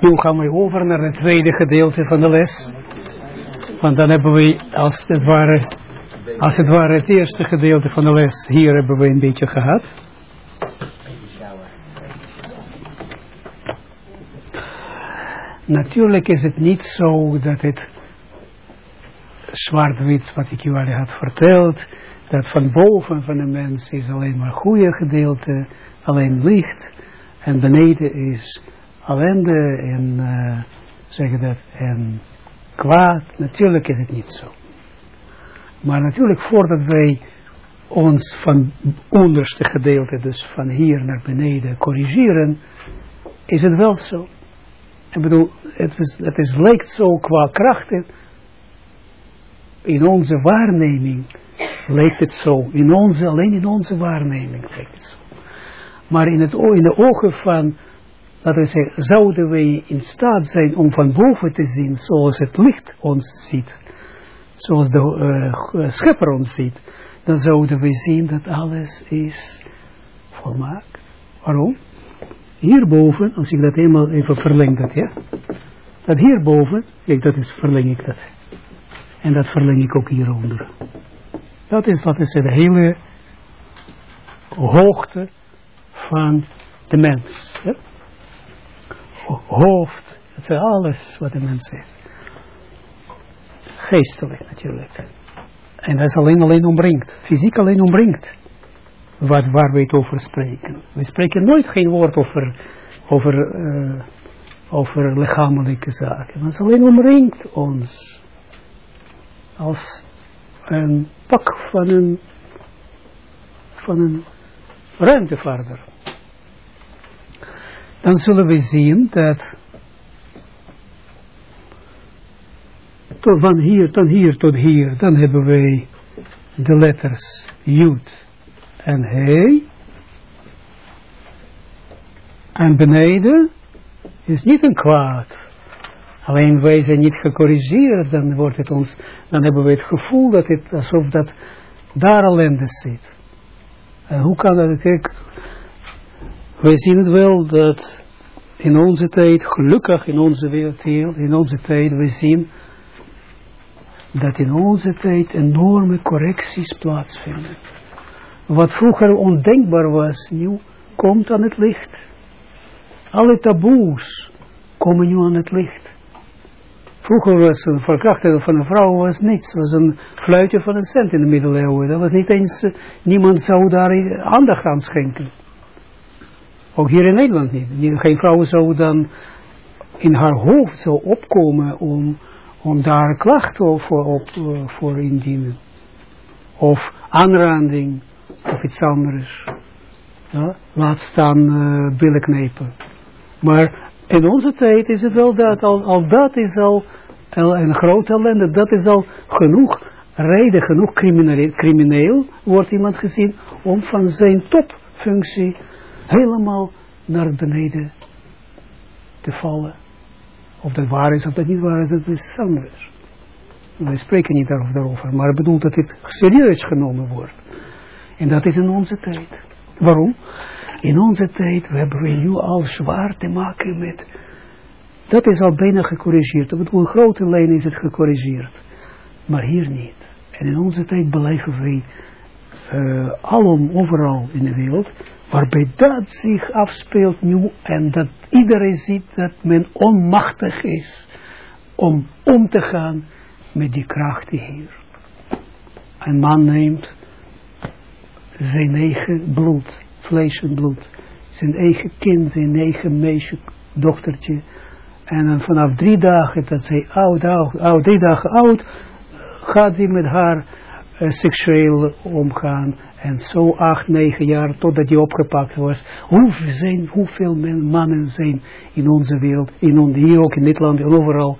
Nu gaan we over naar het tweede gedeelte van de les. Want dan hebben we als het ware, als het ware het eerste gedeelte van de les hier hebben we een beetje gehad. Natuurlijk is het niet zo dat het zwart-wit wat ik jullie had verteld, dat van boven van de mens is alleen maar goede gedeelte, alleen licht, en beneden is ellende en, uh, zeg dat, en kwaad. Natuurlijk is het niet zo. Maar natuurlijk voordat wij ons van onderste gedeelte, dus van hier naar beneden, corrigeren, is het wel zo. Ik bedoel, het, is, het is, lijkt zo qua krachten, in onze waarneming lijkt het zo, in onze, alleen in onze waarneming lijkt het zo. Maar in, het, in de ogen van, laten we zeggen, zouden wij in staat zijn om van boven te zien zoals het licht ons ziet, zoals de uh, schepper ons ziet, dan zouden we zien dat alles is volmaakt. Waarom? Hierboven, als ik dat eenmaal even verleng dat, ja, dat hierboven, kijk, dat is, verleng ik dat. En dat verleng ik ook hieronder. Dat is, dat is de hele hoogte van de mens. Hoofd, dat is alles wat de mens heeft. Geestelijk natuurlijk. En dat is alleen alleen omringd. Fysiek alleen omringd. Wat, waar we het over spreken. We spreken nooit geen woord over, over, uh, over lichamelijke zaken. Dat is alleen omringt ons. Als een pak van een, van een ruimtevaarder dan zullen we zien dat van hier tot hier tot hier, dan hebben wij de letters Jud en He. En beneden is niet een kwaad. Alleen wij zijn niet gecorrigeerd, dan wordt het ons, dan hebben we het gevoel dat het alsof dat daar ellende zit. En hoe kan dat? Kijk, wij zien het wel dat in onze tijd, gelukkig in onze wereld, in onze tijd, we zien dat in onze tijd enorme correcties plaatsvinden. Wat vroeger ondenkbaar was, nu komt aan het licht. Alle taboes komen nu aan het licht. Vroeger was een verkrachting van een vrouw was niets. was een fluitje van een cent in de middeleeuwen. Dat was niet eens, uh, niemand zou daar aandacht aan schenken. Ook hier in Nederland niet. Geen vrouw zou dan in haar hoofd zou opkomen om, om daar klachten voor, op, uh, voor indienen. Of aanranding, of iets anders. Ja? Laat staan uh, billen knepen. Maar in onze tijd is het wel dat, al, al dat is al een groot ellende, dat is al genoeg reden, genoeg crimineel, crimineel wordt iemand gezien om van zijn topfunctie helemaal naar beneden te vallen. Of dat waar is of dat niet waar is, dat is anders. Wij spreken niet daarover, maar ik bedoel dat dit serieus genomen wordt. En dat is in onze tijd. Waarom? In onze tijd hebben we nu al zwaar te maken met... Dat is al bijna gecorrigeerd. Bedoel, in grote lijnen is het gecorrigeerd. Maar hier niet. En in onze tijd beleven wij uh, alom overal in de wereld, waarbij dat zich afspeelt nu en dat iedereen ziet dat men onmachtig is om om te gaan met die kracht die hier. Een man neemt zijn eigen bloed, vlees en bloed, zijn eigen kind, zijn eigen meisje, dochtertje, en dan vanaf drie dagen dat zij oud, oud, oud drie dagen oud, gaat hij met haar uh, seksueel omgaan. En zo acht, negen jaar, totdat hij opgepakt was. Hoeveel, zijn, hoeveel mannen zijn in onze wereld, in on, hier ook in dit land en overal,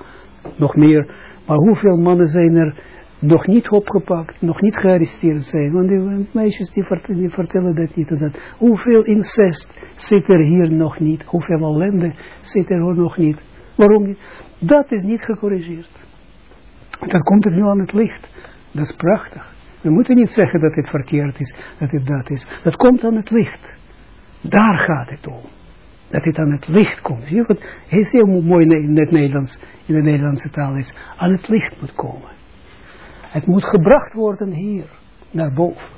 nog meer. Maar hoeveel mannen zijn er nog niet opgepakt, nog niet gearresteerd zijn. Want die meisjes die vertellen, die vertellen dat niet. Dat. Hoeveel incest zit er hier nog niet? Hoeveel ellende zit er nog niet? Waarom niet? Dat is niet gecorrigeerd. Dat komt er nu aan het licht. Dat is prachtig. We moeten niet zeggen dat het verkeerd is, dat het dat is. Dat komt aan het licht. Daar gaat het om. Dat het aan het licht komt. Zie je wat is heel mooi in het Nederlands, in de Nederlandse taal is. Aan het licht moet komen. Het moet gebracht worden hier, naar boven.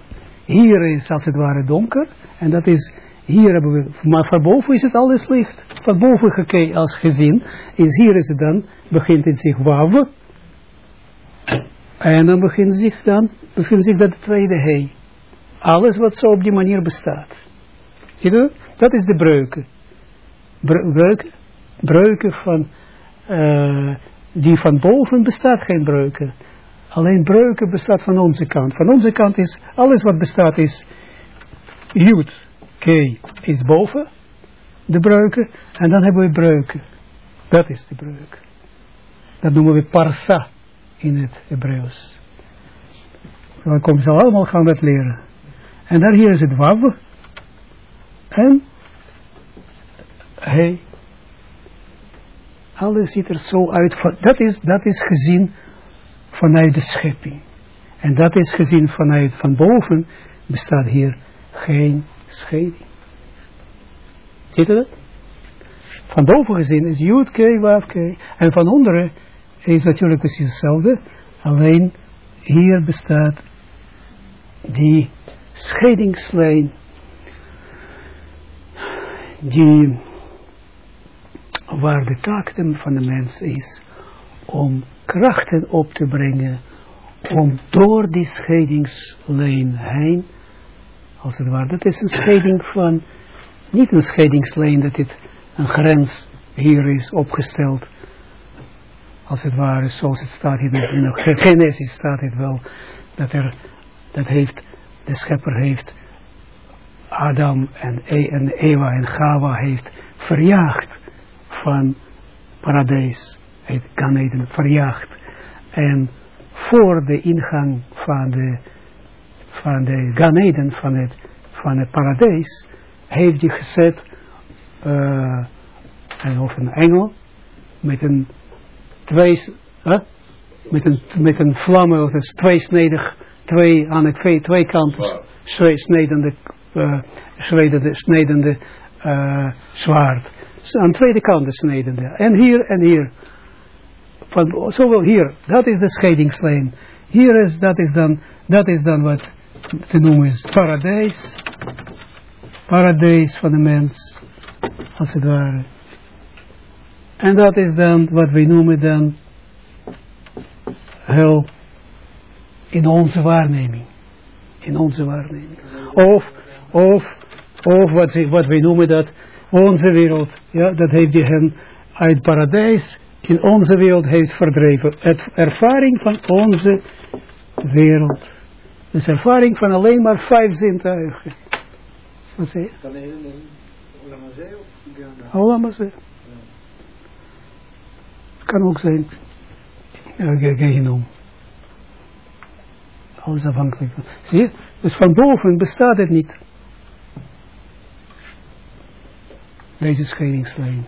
Hier is als het ware donker. En dat is, hier hebben we, maar van boven is het alles licht. Van boven gekeken als gezien, is hier is het dan, begint het zich waven. En dan begint zich dan, bevindt zich dat tweede he. Alles wat zo op die manier bestaat. Zie je dat? is de breuken. Breuken, breuken van, uh, die van boven bestaat geen breuken. Alleen breuken bestaat van onze kant. Van onze kant is, alles wat bestaat is, Jud, K is boven, de breuken, en dan hebben we breuken. Dat is de breuk. Dat noemen we parsa in het Hebreeuws. Dan komen ze allemaal gaan dat leren. En dan hier is het wav. En hey, alles ziet er zo uit. Dat is, dat is gezien vanuit de schepping. En dat is gezien vanuit van boven bestaat hier geen scheiding. Ziet u dat? Van boven gezien is Jud, K. En van onderen is natuurlijk precies hetzelfde. Alleen hier bestaat die scheidingslijn die waar de taak van de mens is om krachten op te brengen om door die scheidingslijn heen, als het ware, dat is een scheiding van, niet een scheidingslijn dat dit een grens hier is opgesteld, als het ware, zoals het staat in de Genesis staat het wel, dat er, dat heeft, de schepper heeft Adam en, e, en Eva en Gawa heeft verjaagd van paradijs, het Ganeden verjaagd. En voor de ingang van de, van de Ganeden, van het, van het paradijs, heeft hij gezet, uh, of een engel, met een twee, uh, met een, met een vlammen, of een tweesnedig, twee, aan het twee, twee kanten, twee snedende, uh, snedende, snedende uh, zwaard. Aan tweede kanten snedende. En hier en hier. Van, zowel hier, dat is de scheidingslijn. Hier is, dat is dan, dat is dan wat te noemen is paradijs. Paradijs van de mens, als het ware. En dat is dan wat we noemen dan hel in onze waarneming. In onze waarneming. Of, of, of wat, wat wij noemen dat onze wereld, ja, dat heeft die hen uit paradijs in onze wereld heeft verdreven. Het ervaring van onze wereld. Dus ervaring van alleen maar vijf zintuigen. Wat zeg je? Alleen Olamazee of Olamazee. Kan ook zijn. Genomen. Alles afhankelijk. Zie je? Dus van boven bestaat het niet. Deze scheidingslijn.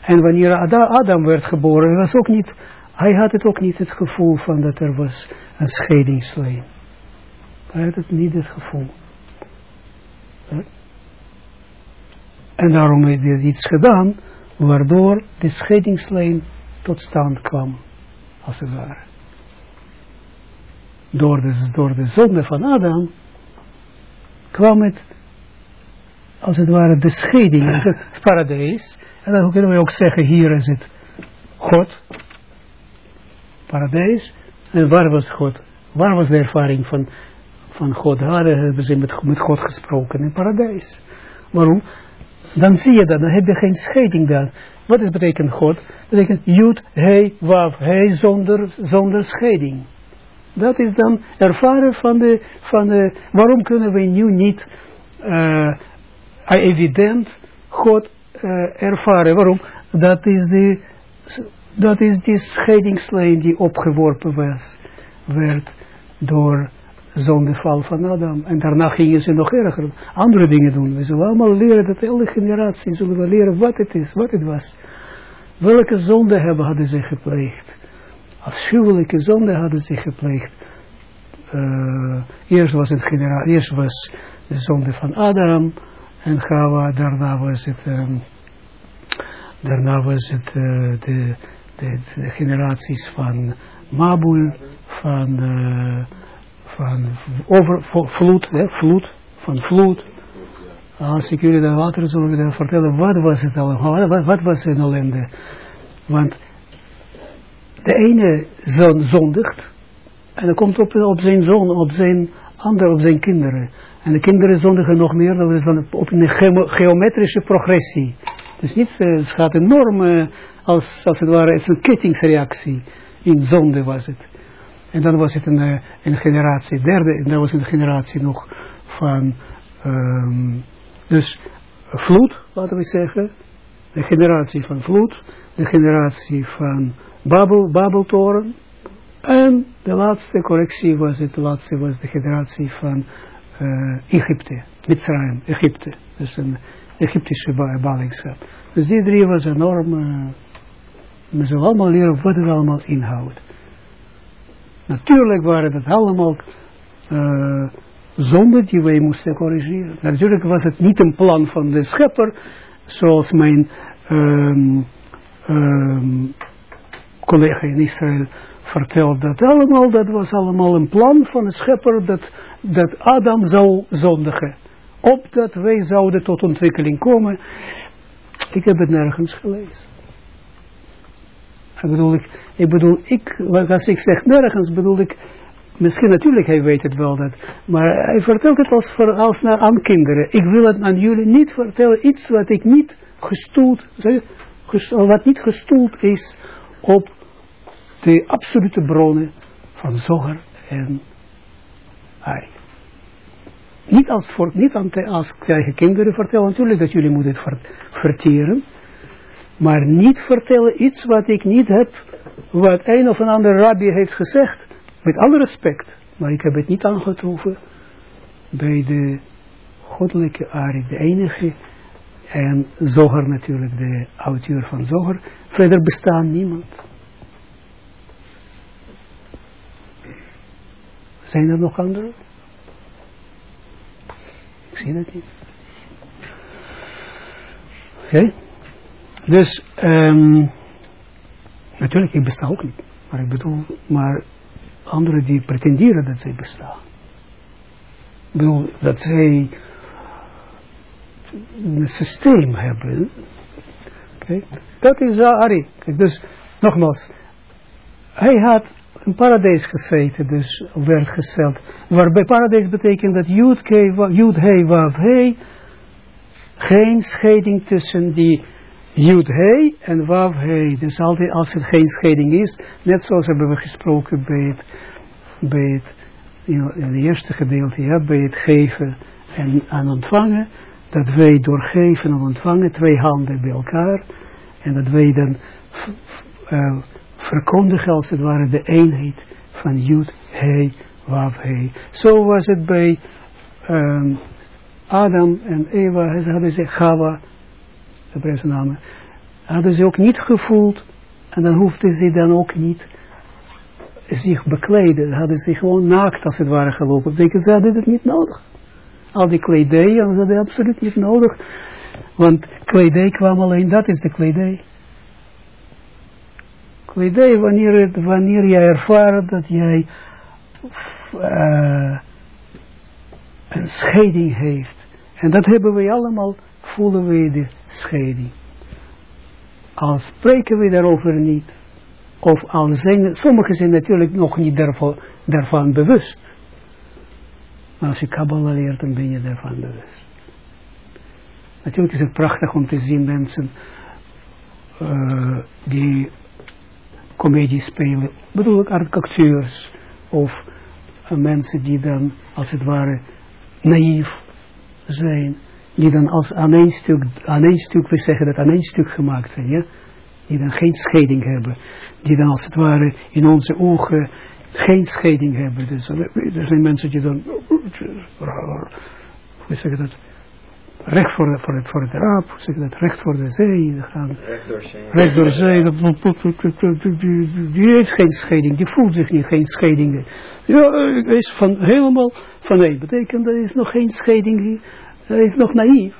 En wanneer Adam werd geboren, was ook niet, hij had het ook niet het gevoel van dat er was een scheidingslijn. Hij had het niet het gevoel. En daarom heeft hij iets gedaan, waardoor de scheidingslijn tot stand kwam, als het ware. Door de, door de zonde van Adam kwam het, als het ware, de scheiding, het paradijs, en dan kunnen we ook zeggen, hier is het God, paradijs. En waar was God? Waar was de ervaring van, van God? Daar hebben ze met, met God gesproken in paradijs. Waarom? Dan zie je dat, dan heb je geen scheiding daar. Wat is betekent God? Dat betekent Jud, He, Wav, He zonder, zonder scheiding. Dat is dan ervaren van de, van de waarom kunnen we nu niet uh, evident God uh, ervaren. Waarom? Dat is, de, dat is die scheidingslijn die opgeworpen was, werd door zondeval van Adam. En daarna gingen ze nog erger andere dingen doen. We zullen allemaal leren, dat elke generatie zullen we leren wat het is, wat het was. Welke zonde hebben, hadden ze gepleegd. Afschuwelijke zonde hadden ze gepleegd. uh, eerst was het genera eerst was de zonde van Adam en Gawa, daarna was het, um, daarna was het uh, de, de, de, generaties van Mabul, van, uh, van over, vloed, van vloed. Als ik jullie dan later zullen vertellen, wat was het allemaal, wat, wat was het ellende? Want de ene zondigt, en dan komt op, op zijn zoon, op zijn ander, op zijn kinderen. En de kinderen zondigen nog meer, dat is dan op een geometrische progressie. Dus niet, uh, het gaat enorm, uh, als, als het ware, het is een kettingsreactie. In zonde was het. En dan was het een, uh, een generatie, derde, en dan was een generatie nog van, um, dus vloed, laten we zeggen. De generatie van vloed, de generatie van Babel, Babeltoren. En de laatste correctie was het, laatste was de generatie van uh, Egypte, Mitzrayim, Egypte. Dus een Egyptische ballingschap. Dus die drie was enorm, uh, we zullen allemaal leren wat het allemaal inhoudt. Natuurlijk waren het allemaal uh, zonden die wij moesten corrigeren. Natuurlijk was het niet een plan van de schepper, zoals mijn um, um, collega in Israël vertelt dat allemaal, dat was allemaal een plan van de schepper dat, dat Adam zou zondigen. Opdat wij zouden tot ontwikkeling komen. Ik heb het nergens gelezen. Ik bedoel, ik, ik bedoel, ik, als ik zeg nergens, bedoel ik, misschien natuurlijk, hij weet het wel dat, maar hij vertelt het als, voor, als naar aan kinderen. Ik wil het aan jullie niet vertellen, iets wat ik niet gestoeld, wat niet gestoeld is op de absolute bronnen van Zoger en Ari. Niet als, voor, niet aan te, als kinderen vertellen, natuurlijk dat jullie moeten het verteren, maar niet vertellen iets wat ik niet heb, wat een of een ander rabbi heeft gezegd, met alle respect, maar ik heb het niet aangetroffen bij de goddelijke Ari, de enige, en Zoger natuurlijk, de auteur van Zoger, verder bestaat niemand. Zijn er nog anderen? Ik zie dat niet. Oké. Dus, um, natuurlijk, ik besta ook niet. Maar ik bedoel, maar anderen die pretenderen dat zij bestaan. Ik bedoel, dat zij een systeem hebben. Oké. Dat is Ari. Dus, nogmaals. Hij had een paradijs gezeten, dus werd gesteld. Waarbij paradijs betekent dat Jud He, Wav He, geen scheiding tussen die Jud He en Wav He. Dus altijd als het geen scheiding is, net zoals hebben we gesproken bij het, bij het in het eerste gedeelte, ja, bij het geven en aan ontvangen, dat wij door geven en ontvangen twee handen bij elkaar, en dat wij dan uh, verkondigen als het ware de eenheid van Jud, He, Wav, He. Zo was het bij um, Adam en Eva, hadden ze Chava, de namen, hadden ze ook niet gevoeld en dan hoefden ze dan ook niet zich bekleden, hadden ze gewoon naakt als het ware gelopen. Denken ze hadden het niet nodig. Al die kledij hadden ze absoluut niet nodig, want kledij kwam alleen, dat is de kledij idee wanneer, het, wanneer jij ervaart dat jij uh, een scheiding heeft. En dat hebben we allemaal, voelen we de scheiding. Al spreken we daarover niet, of al zijn, sommigen zijn natuurlijk nog niet daarvan, daarvan bewust. Maar als je Kabbalah leert, dan ben je daarvan bewust. Natuurlijk is het prachtig om te zien mensen uh, die comedie spelen, bedoel ik acteurs of uh, mensen die dan als het ware naïef zijn, die dan als aan één stuk, aan één stuk, we zeggen dat aan één stuk gemaakt zijn, ja, die dan geen scheiding hebben, die dan als het ware in onze ogen geen scheiding hebben. Dus er zijn mensen die dan, we zeggen dat, recht voor, voor, het, voor het raap, zeg dat, recht voor de zee, gaan, Recht door zee. recht door zee, dat- die, heeft geen scheiding, die voelt zich niet, geen scheiding. Ja, eh, is van, helemaal van nee, betekent er is nog geen scheiding hij is nog naïef.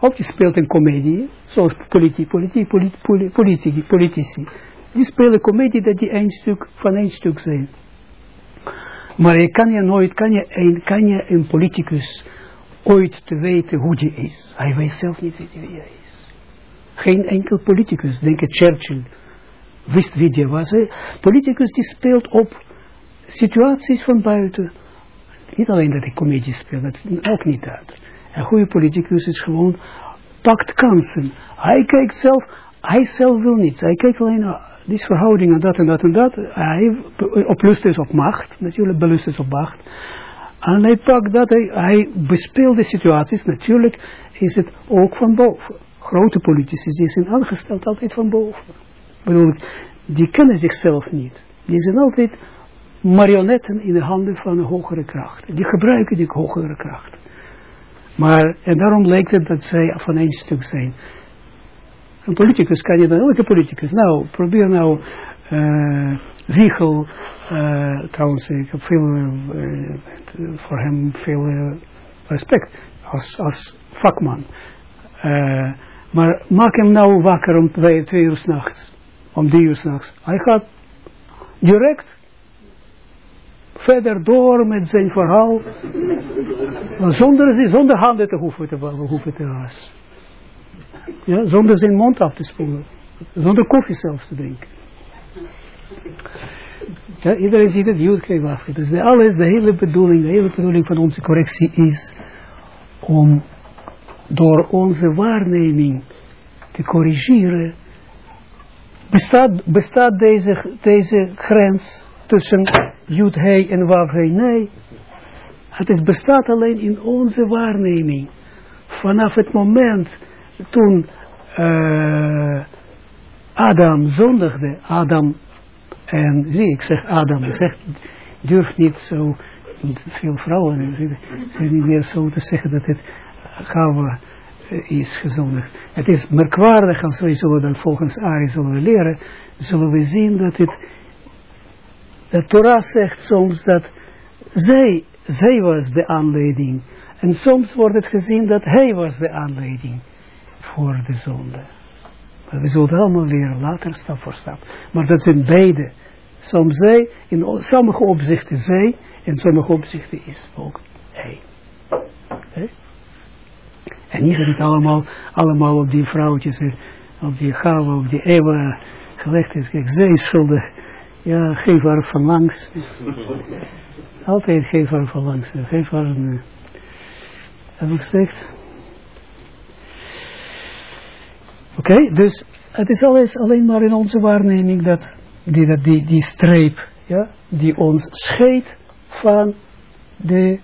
Ook die speelt een komedie, zoals politie, politie, politie, politici, politici. Die spelen komedie dat die één stuk van één stuk zijn. Maar je kan je nooit, kan je een, kan je een politicus ooit te weten hoe die is. Hij weet zelf niet wie hij is. Geen enkel politicus, denk ik Churchill, wist wie die was. Politicus die speelt op situaties van buiten. Niet alleen dat hij comedie speelt, dat is ook niet dat. Een goede politicus is gewoon, pakt kansen. Hij kijkt zelf, hij zelf wil niets. Hij kijkt alleen, die is verhouding en dat en dat en dat. Hij op lust is op macht, natuurlijk belust is op macht. En hij pakt dat, hij, bespeelt de situaties, natuurlijk is het ook van boven. Grote politici, die zijn aangesteld altijd van boven. Ik bedoel, die kennen zichzelf niet. Die zijn altijd marionetten in de handen van een hogere kracht. Die gebruiken die hogere kracht. Maar, en daarom lijkt het dat zij van één stuk zijn. Een politicus kan je dan, elke politicus, nou, probeer nou, eh Wiegel, eh, trouwens, ik heb veel, eh, voor hem veel respect als, als vakman. Maar maak hem nou wakker om twee, twee uur s'nachts, om drie uur s'nachts. Hij gaat direct verder door met zijn verhaal, zonder, zonder handen te hoeven te, hoeven te. Ja, zonder zijn mond af te spoelen. Zonder koffie zelfs te drinken. Ja, iedereen ziet het, Jood af. Dus de, alles, de hele bedoeling, de hele bedoeling van onze correctie is om door onze waarneming te corrigeren, bestaat, bestaat deze, deze grens tussen Jood, He en Wav, He, nee. Het is, bestaat alleen in onze waarneming. Vanaf het moment toen uh, Adam zondigde, Adam en zie, ik zeg Adam, ik zeg, durf niet zo, veel vrouwen zijn niet meer zo te zeggen dat het Gawa is gezondigd. Het is merkwaardig, als wij zullen dan volgens Ari zullen leren, zullen we zien dat het, de Torah zegt soms dat zij, zij was de aanleiding. En soms wordt het gezien dat hij was de aanleiding voor de zonde. Maar we zullen het allemaal leren, later stap voor stap. Maar dat zijn beide. Soms zij, in sommige opzichten zij, in sommige opzichten is ook hij. En niet dat het allemaal, allemaal op die vrouwtjes, op die Gawa, op die Ewa gelegd is. Kijk, zij is schuldig. Ja, geef haar van langs. Altijd geef haar van langs. Geef haar. Heb ik gezegd? Oké, dus het is alles alleen maar in onze waarneming dat die, dat die, die streep, ja, die ons scheidt van de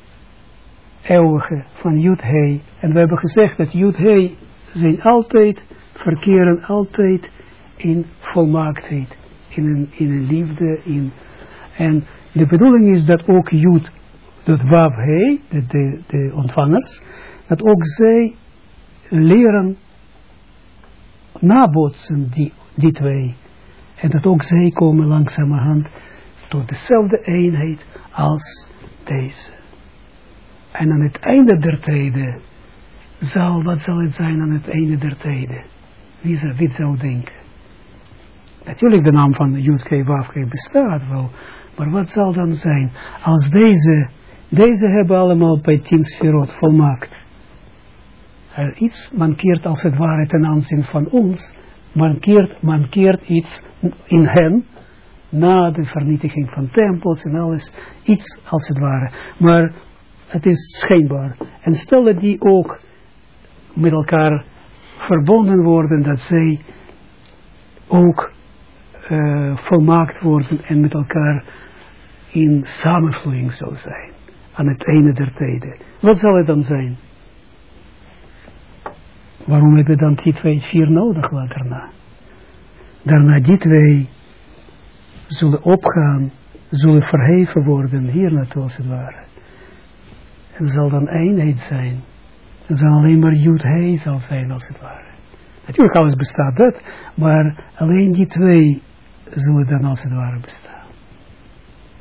eeuwige, van Yud Hei. En we hebben gezegd dat Yud Hei zijn altijd, verkeren altijd in volmaaktheid, in een, in een liefde, in, en de bedoeling is dat ook Yud, dat Wav de, de, de ontvangers, dat ook zij leren nabootsen die, die twee. En dat ook zij komen langzamerhand tot dezelfde eenheid als deze. En aan het einde der tijden zal, wat zal het zijn aan het einde der tijden? Wie zou, wie zou denken? Natuurlijk de naam van Jutke Wafke bestaat wel, maar wat zal dan zijn als deze, deze hebben allemaal bij tien sferot volmaakt er iets mankeert als het ware ten aanzien van ons, mankeert, mankeert iets in hen, na de vernietiging van tempels en alles, iets als het ware. Maar het is schijnbaar. En stel dat die ook met elkaar verbonden worden, dat zij ook uh, volmaakt worden en met elkaar in samenvloeiing zal zijn. Aan het einde der tijden. Wat zal het dan zijn? Waarom hebben we dan die twee vier nodig daarna? Daarna die twee zullen opgaan, zullen verheven worden, hier naartoe als het ware. En zal dan eenheid zijn. Het zal alleen maar Jud He zal zijn als het ware. Natuurlijk alles bestaat dat, maar alleen die twee zullen dan als het ware bestaan.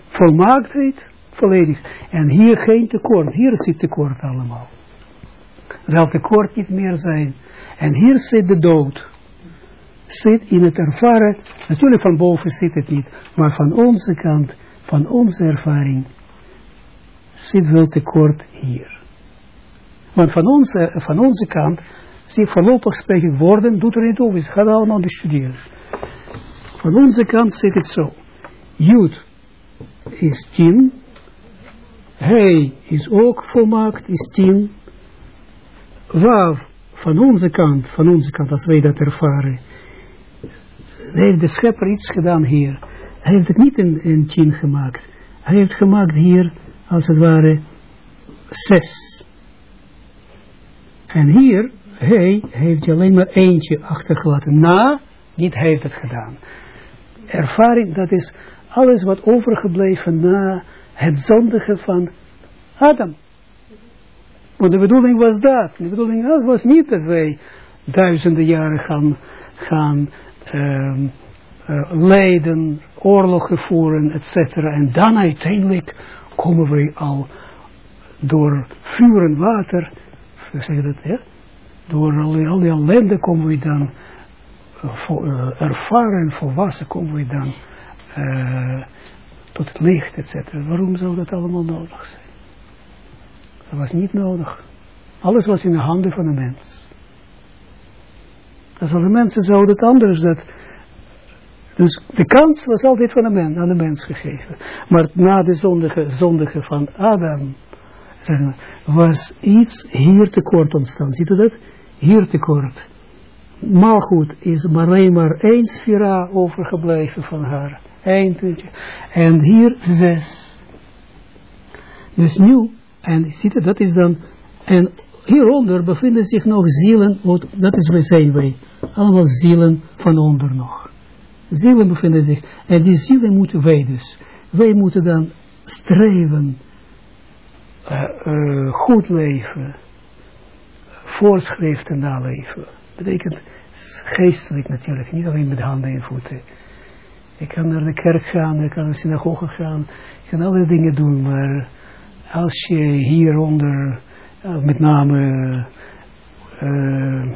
Volmaaktheid, volledig. En hier geen tekort, hier zit tekort allemaal. Zal tekort niet meer zijn. En hier zit de dood. Zit in het ervaren, natuurlijk van boven zit het niet, maar van onze kant, van onze ervaring, zit wel tekort hier. Want van onze, van onze kant, zie voorlopig spreken woorden, doet er niet over, het gaat allemaal bestuderen. Van onze kant zit het zo. Jud is tien, hij is ook volmaakt, is tien. Wav, van onze kant, van onze kant, als wij dat ervaren, heeft de schepper iets gedaan hier. Hij heeft het niet in, in tien gemaakt. Hij heeft gemaakt hier, als het ware, zes. En hier, hij heeft alleen maar eentje achtergelaten. Na, niet heeft het gedaan. Ervaring, dat is alles wat overgebleven na het zondige van Adam. Want de bedoeling was dat. De bedoeling was niet dat wij duizenden jaren gaan, gaan um, uh, lijden, oorlogen voeren, etc. En dan uiteindelijk komen wij al door vuur en water, zeg dat, ja? door al die, al die ellende komen we dan ervaren, volwassen komen we dan uh, tot het licht, etc. Waarom zou dat allemaal nodig zijn? Dat was niet nodig. Alles was in de handen van de mens. Als alle mensen zouden het anders dat. Dus de kans was altijd van de mens, aan de mens gegeven. Maar na de zondige, zondige van Adam was iets hier tekort ontstaan. Ziet u dat? Hier tekort. Goed, is maar alleen maar één sfera overgebleven van haar. Eén En hier zes. Dus nu, en ziet u, dat is dan, en hieronder bevinden zich nog zielen, dat is zijn wij, allemaal zielen van onder nog. Zielen bevinden zich, en die zielen moeten wij dus, wij moeten dan streven, uh, uh, goed leven, voorschriften naleven. Betekent geestelijk natuurlijk, niet alleen met handen en voeten. Ik kan naar de kerk gaan, ik kan naar de synagoge gaan, ik kan alle dingen doen, maar als je hieronder uh, met name uh,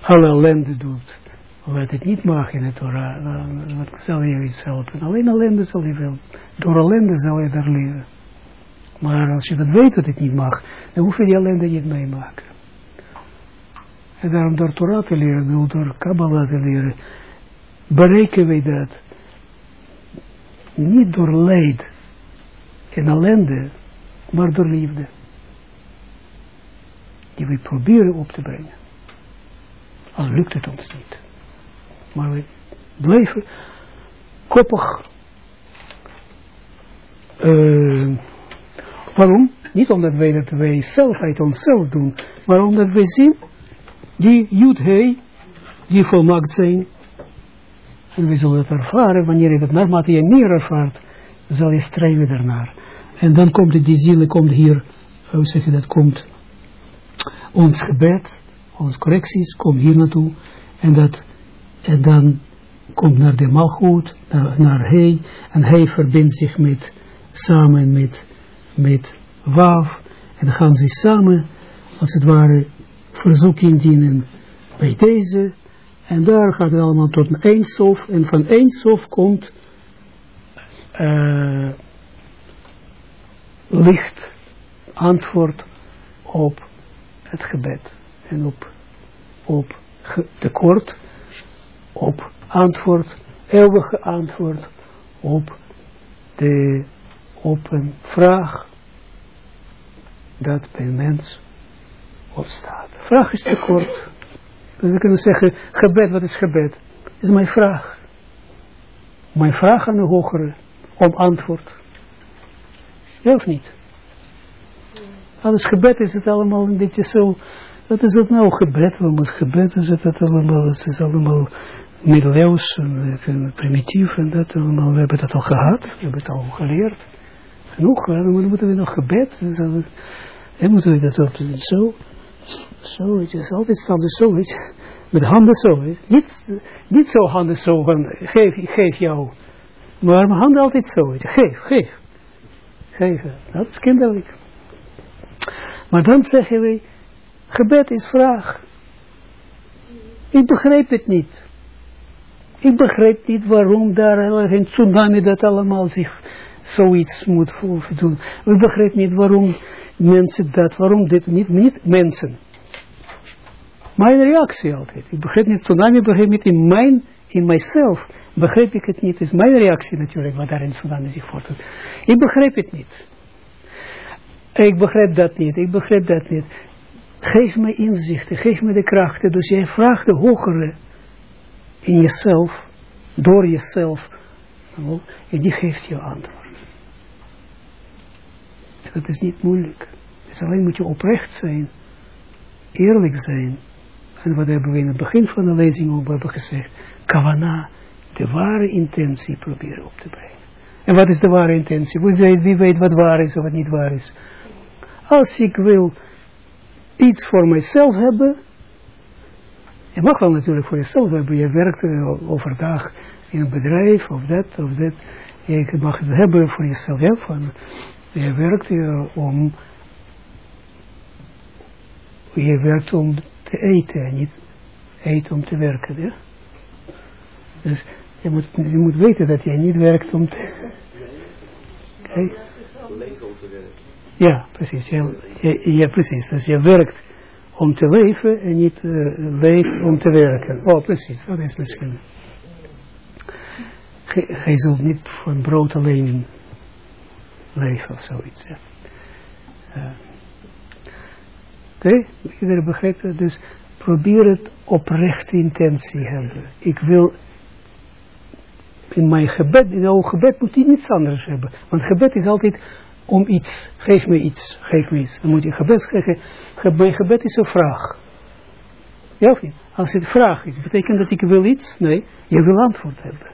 alle ellende doet, wat het niet mag in het Torah, dan wat zal je iets helpen. Alleen ellende zal je wel, door ellende zal je daar leren. Maar als je dat weet dat het niet mag, dan hoef je die ellende niet meemaken. En daarom door Torah te leren, door Kabbalah te leren, bereiken wij dat niet door leid en ellende, maar door liefde. Die we proberen op te brengen. Al lukt het ons niet. Maar we blijven koppig. Uh, waarom? Niet omdat wij dat wij zelf onszelf doen, maar omdat wij zien die Jud Hei, die volmaakt zijn. En we zullen het ervaren, wanneer je dat naarmate je meer ervaart, zal je streven daarnaar. En dan komt die ziel, komt hier, hoe zeg je dat, komt ons gebed, onze correcties, komt hier naartoe. En, dat, en dan komt naar de malgoed, naar, naar hij, en hij verbindt zich met, samen met, met Wav, en dan gaan ze samen, als het ware, verzoeking dienen bij deze, en daar gaat het allemaal tot een eindsof, en van eindsof komt uh, licht antwoord op het gebed. En op, op tekort, op antwoord, eeuwige antwoord op de op een vraag dat bij mens opstaat. Vraag is tekort. We kunnen zeggen, gebed, wat is gebed? Is mijn vraag. Mijn vraag aan de hogere om antwoord. Ja of niet? Alles gebed is het allemaal een beetje zo. Wat is dat nou gebed? Wat moet gebed is het allemaal? Het is allemaal middeleeuws en primitief en dat allemaal. We hebben dat al gehad. We hebben het al geleerd. Genoeg. Dan moeten we nog gebed. Dan moeten we dat op zo. Zoiets, altijd staat er zoiets, met handen zo, niet, niet zo handen zo van, geef, geef jou, maar mijn handen altijd zo, geef, geef, geef, dat is kinderlijk. Maar dan zeggen we, gebed is vraag. Ik begrijp het niet. Ik begrijp niet waarom daar een tsunami dat allemaal zich zoiets moet doen. Ik begrijp niet waarom mensen dat, waarom dit niet, niet mensen. Mijn reactie altijd. Ik begrijp niet, tsunami begrijp niet in mijn, in mijzelf, begrijp ik het niet. is mijn reactie natuurlijk, wat daar in tsunami zich voortdoet. Ik begrijp het niet. Ik begrijp dat niet, ik begrijp dat niet. Geef me inzichten, geef me de krachten. Dus jij vraagt de hogere in jezelf, door jezelf, en die geeft je antwoord. Dat is niet moeilijk. Dus alleen moet je oprecht zijn, eerlijk zijn. En wat hebben we in het begin van de lezing ook hebben gezegd, kavana, de ware intentie proberen op te brengen. En wat is de ware intentie? Wie weet, wie weet wat waar is of wat niet waar is. Als ik wil iets voor mijzelf hebben, je mag wel natuurlijk voor jezelf hebben, je werkt overdag in een bedrijf of dat of dat, je mag het hebben voor jezelf, ja, van, je werkt om, je werkt om te eten en niet eten om te werken, ja. Dus je moet, je moet weten dat je niet werkt om te... Okay. Ja, precies. Ja, precies. Dus je werkt om te leven en niet uh, leeft om te werken. Oh, precies. Dat is misschien. Hij zult niet van brood alleen leven of zoiets. Oké, okay? iedereen begrijpt het. Dus probeer het oprechte intentie hebben. Ik wil in mijn gebed, in jouw gebed moet je niets anders hebben. Want gebed is altijd om iets. Geef me iets, geef me iets. Dan moet je gebed zeggen, mijn gebed is een vraag. Ja of niet? Als het vraag is, betekent dat ik wil iets? Nee, je wil antwoord hebben.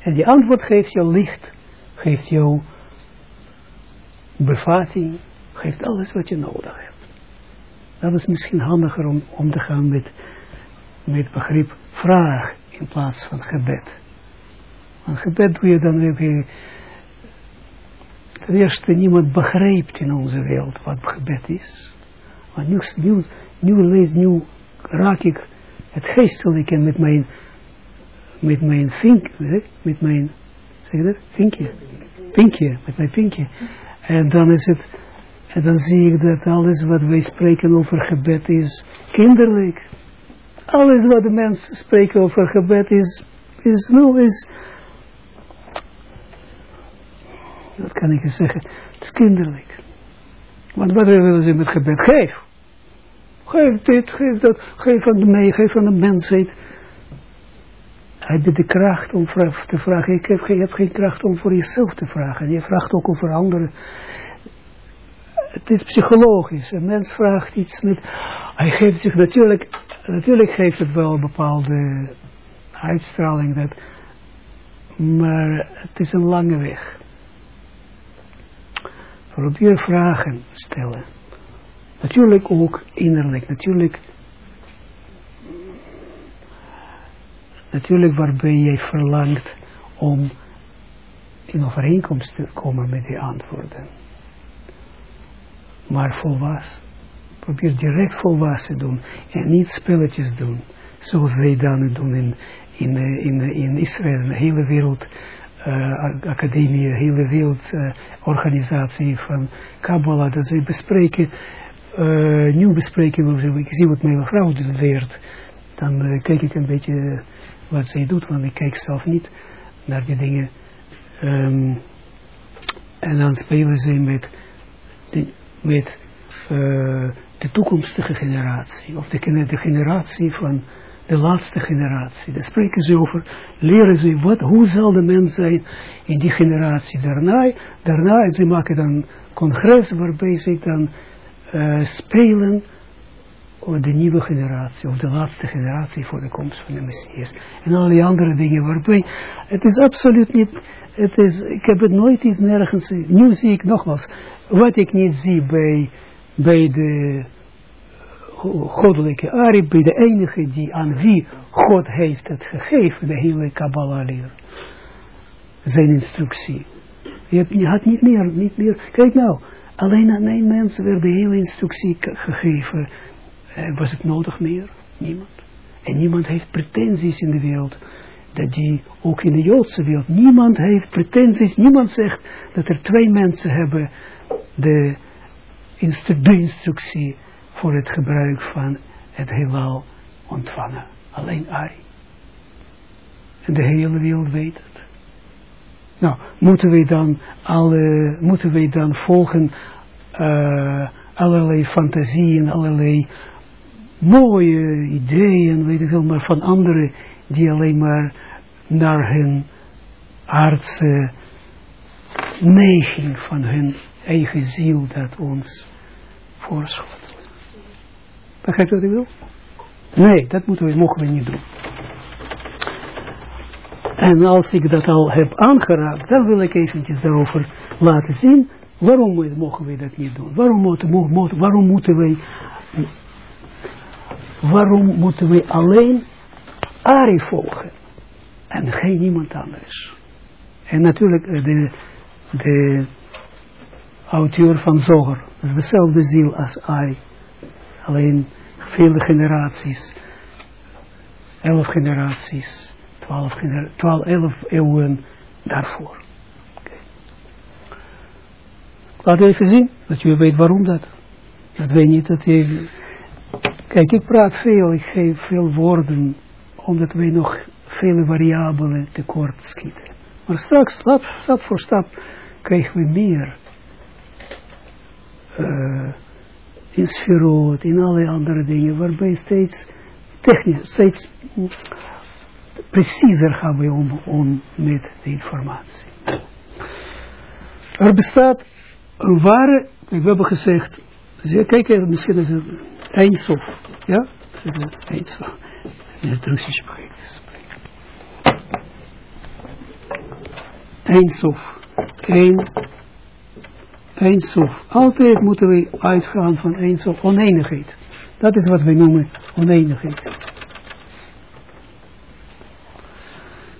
En die antwoord geeft jou licht, geeft jou bevatting, geeft alles wat je nodig hebt. Dat is misschien handiger om, om te gaan met, met begrip vraag in plaats van gebed. Want gebed doe je dan weer ten eerste niemand begrijpt in onze wereld wat gebed is. Want nu, lees, nu raak ik het geestelijke met mijn, met mijn vink, met mijn, zeg je dat, vinkje, pinkje, met mijn pinkje. En dan is het, en dan zie ik dat alles wat wij spreken over gebed is kinderlijk. Alles wat de mensen spreken over gebed is, is, nou, is, dat kan ik je zeggen, het is kinderlijk. Want wat willen ze met gebed? Geef. Geef dit, geef dat, geef aan de mee, geef aan de mensheid. Heb je de kracht om te vragen? Ik heb, je hebt geen kracht om voor jezelf te vragen. Je vraagt ook over anderen. Het is psychologisch. Een mens vraagt iets met... Hij geeft zich natuurlijk... Natuurlijk geeft het wel een bepaalde uitstraling. Dat, maar het is een lange weg. Probeer vragen stellen. Natuurlijk ook innerlijk. Natuurlijk, natuurlijk waarbij jij verlangt om in overeenkomst te komen met die antwoorden. Maar volwassen. Probeer direct volwassen doen. En niet spelletjes doen. Zoals zij dan doen in, in, in, in Israël. De hele wereld uh, academie, hele wereldorganisatie uh, van Kabbalah, dat ze bespreken, uh, nieuw bespreken, ik zie wat mijn vrouw leert, dan kijk ik een beetje wat zij doet, want ik kijk zelf niet naar die dingen. Um, en dan spelen ze met, de, met uh, de toekomstige generatie, of de, de generatie van de laatste generatie. Daar spreken ze over, leren ze wat, hoe zal de mens zijn in die generatie daarna. Daarna, ze maken dan congres waarbij ze dan uh, spelen de nieuwe generatie, of de laatste generatie voor de komst van de Messias. En al die andere dingen waarbij, het is absoluut niet, het is, ik heb het nooit iets nergens, nu zie ik nogmaals, wat ik niet zie bij, bij de goddelijke Ari, bij de enige die aan wie God heeft het gegeven, de hele Kabbalah leer. Zijn instructie. Je had niet meer, niet meer. Kijk nou, alleen aan één mens werd de hele instructie gegeven. Eh, was het nodig meer? Niemand. En niemand heeft pretenties in de wereld. Dat die, ook in de Joodse wereld, niemand heeft pretenties. Niemand zegt dat er twee mensen hebben de, instru de instructie voor het gebruik van het heelal ontvangen. Alleen Ari. En de hele wereld weet het. Nou, moeten we dan, alle, moeten we dan volgen uh, allerlei fantasieën, allerlei mooie ideeën, weet ik wel, maar van anderen die alleen maar naar hun aardse neiging van hun eigen ziel dat ons voorschot. Begrijpt wat ik wil? Nee, dat moeten we, mogen we niet doen. En als ik dat al heb aangeraakt, dan wil ik eventjes daarover laten zien, waarom mogen we dat niet doen? Waarom waarom moeten wij, waarom moeten we alleen Ari volgen? En geen iemand anders. En natuurlijk eh, de, de auteur van Zoger, is dezelfde ziel als Ari. Alleen vele generaties, elf generaties twaalf, twaalf, elf eeuwen daarvoor. Laat even zien, dat je weet waarom dat. Dat weet niet dat je... Kijk, ik praat veel, ik geef veel woorden, omdat wij nog vele variabelen tekort schieten. Maar straks, stap, stap voor stap, krijgen we meer uh, in sferoot, in alle andere dingen, waarbij steeds technisch, steeds preciezer gaan we om, om met de informatie. Er bestaat een ware, we hebben gezegd, kijk misschien is het eindsof, ja? Eindsof. In het Russisch project Eindsof. Eén. Eindsof. Altijd moeten we uitgaan van eindsof, oneenigheid. Dat is wat we noemen oneenigheid.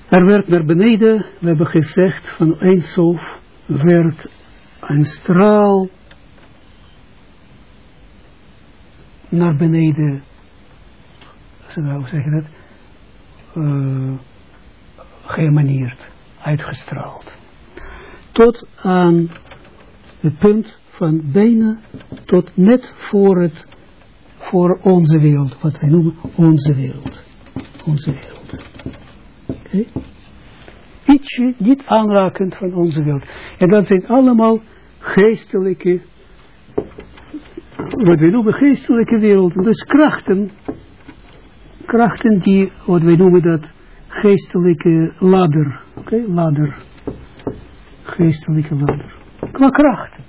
Er werd naar beneden, we hebben gezegd, van Eindsof werd een straal naar beneden, hoe zeg je dat, uh, geëmaneerd, uitgestraald. Tot aan het punt van bijna tot net voor het, voor onze wereld, wat wij noemen onze wereld. Onze wereld. Ietsje niet aanrakend van onze wereld. En dat zijn allemaal geestelijke, wat wij noemen geestelijke werelden. Dus krachten, krachten die, wat wij noemen dat, geestelijke ladder. Oké, ladder. Geestelijke ladder. Qua krachten.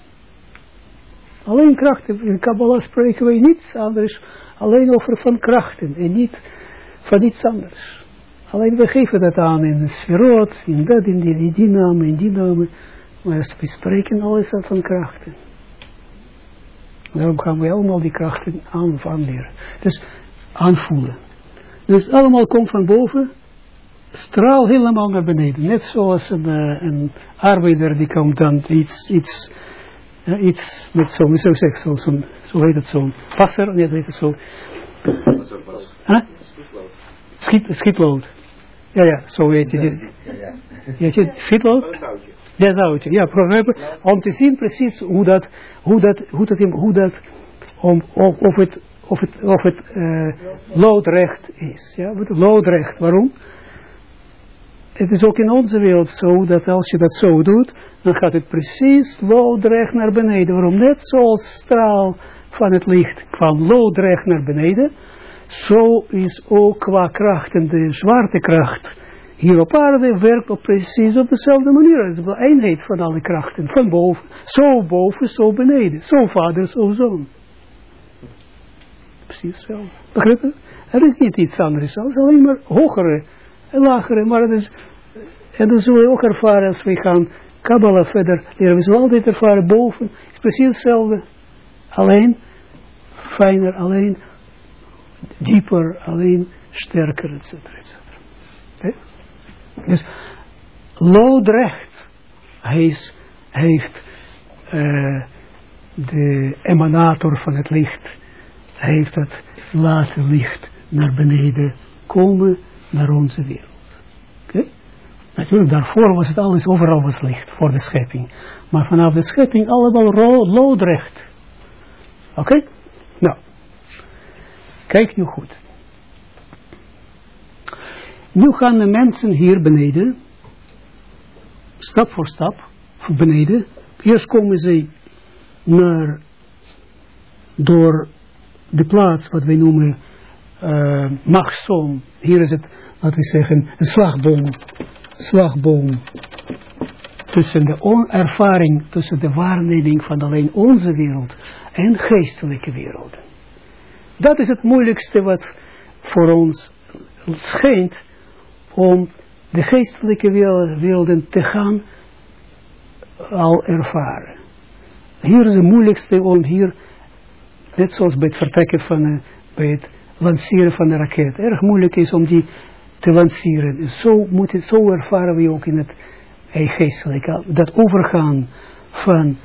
Alleen krachten. In Kabbalah spreken wij niets anders. Alleen over van krachten. En niet van iets anders. Alleen we geven dat aan in de sferot, in dat, in die, in die naam, in die naam. Maar we spreken alles van krachten. Daarom gaan we allemaal die krachten aan, aanleren. Dus aanvoelen. Dus allemaal komt van boven, straal helemaal naar beneden. Net zoals een, uh, een arbeider die komt dan iets, iets, uh, iets met zo'n, zo zeg zo, zo, zo heet het zo'n passer, nee, dat heet het zo. Huh? Schiet, schietlood. Ja, ja, zo weet je dit. Ja, je schitlood? Ja, touwtje. Ja, om te zien precies hoe dat, hoe dat, hoe dat, hoe dat om, of, of het, of het, of het uh, loodrecht is. Ja, loodrecht. Waarom? Het is ook in onze wereld zo dat als je dat zo doet, dan gaat het precies loodrecht naar beneden. Waarom? Net zoals straal van het licht kwam loodrecht naar beneden zo is ook qua kracht en de zwaartekracht hier op aarde werkt op precies op dezelfde manier. Het is de eenheid van alle krachten, van boven, zo boven, zo beneden, zo vader, zo zoon. Precies. Begrijp je? Er is niet iets anders, het alleen maar hogere en lagere, maar het is, en dat zullen we ook ervaren als we gaan Kabbalah verder leren. We zullen altijd ervaren boven, is precies hetzelfde, alleen, fijner, alleen, dieper, alleen sterker, etc. Dus loodrecht hij heeft uh, de emanator van het licht, heeft het laten licht naar beneden komen naar onze wereld. Oké? Natuurlijk, daarvoor was het alles, overal was licht, voor de schepping. Maar vanaf de schepping allemaal loodrecht. Oké? Nou, kijk nu goed. Nu gaan de mensen hier beneden, stap voor stap, beneden. Eerst komen ze naar, door de plaats wat wij noemen uh, Machsom. Hier is het, laten we zeggen, een slagboom. Slagboom. Tussen de ervaring, tussen de waarneming van alleen onze wereld en geestelijke werelden. Dat is het moeilijkste wat voor ons schijnt om de geestelijke werelden te gaan al ervaren. Hier is het moeilijkste om hier, net zoals bij het vertrekken van, uh, bij het lanceren van een raket, erg moeilijk is om die te lanceren. Zo, moet het, zo ervaren we ook in het geestelijke, dat overgaan van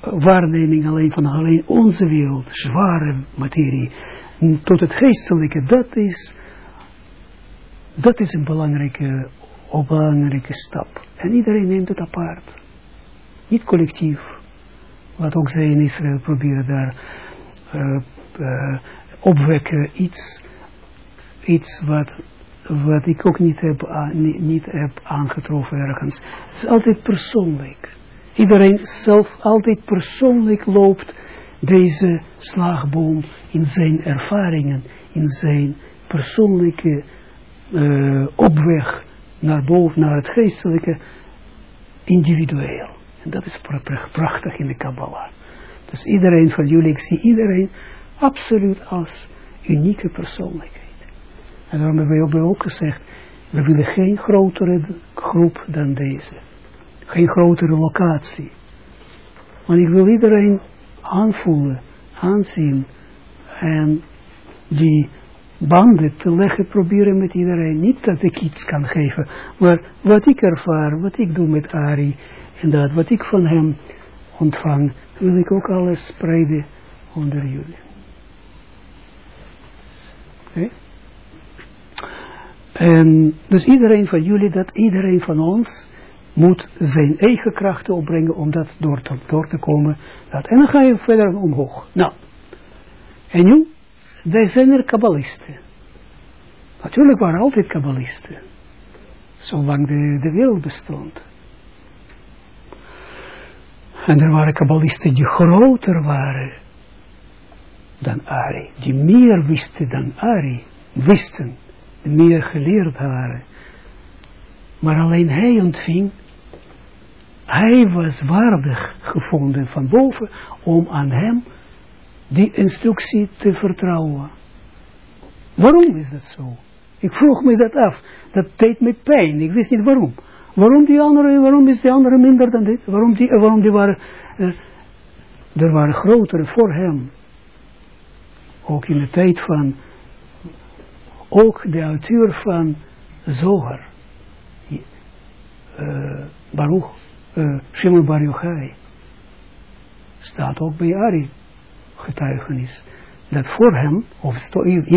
waarneming alleen van alleen onze wereld, zware materie, tot het geestelijke, dat is, dat is een belangrijke, een belangrijke stap. En iedereen neemt het apart. Niet collectief. Wat ook zij in Israël proberen daar uh, opwekken. Iets, iets wat, wat ik ook niet heb, uh, niet heb aangetroffen ergens. Het is altijd persoonlijk iedereen zelf altijd persoonlijk loopt deze slagboom in zijn ervaringen, in zijn persoonlijke uh, opweg naar boven, naar het geestelijke, individueel. En dat is prachtig in de Kabbalah. Dus iedereen van jullie, ik zie iedereen absoluut als unieke persoonlijkheid. En daarom hebben we ook gezegd, we willen geen grotere groep dan deze geen grotere locatie. Want ik wil iedereen aanvoelen, aanzien en die banden te leggen proberen met iedereen. Niet dat ik iets kan geven, maar wat ik ervaar, wat ik doe met Ari en dat wat ik van hem ontvang, wil ik ook alles spreiden onder jullie. Okay. En dus iedereen van jullie, dat iedereen van ons moet zijn eigen krachten opbrengen om dat door te, door te komen. Dat. En dan ga je verder omhoog. Nou, en nu, daar zijn er kabbalisten. Natuurlijk waren altijd kabbalisten. Zolang de, de wereld bestond. En er waren kabbalisten die groter waren dan Ari. Die meer wisten dan Ari. Wisten. Meer geleerd waren. Maar alleen hij ontving hij was waardig gevonden van boven om aan hem die instructie te vertrouwen. Waarom is dat zo? Ik vroeg me dat af. Dat deed me pijn. Ik wist niet waarom. Waarom die andere, waarom is die andere minder dan dit? Waarom die, waarom die waren, uh, er waren grotere voor hem. Ook in de tijd van, ook de auteur van Zoger. Uh, Baruch uh, Shimon Bar. Staat ook bij Ari getuigenis. Dat voor hem, of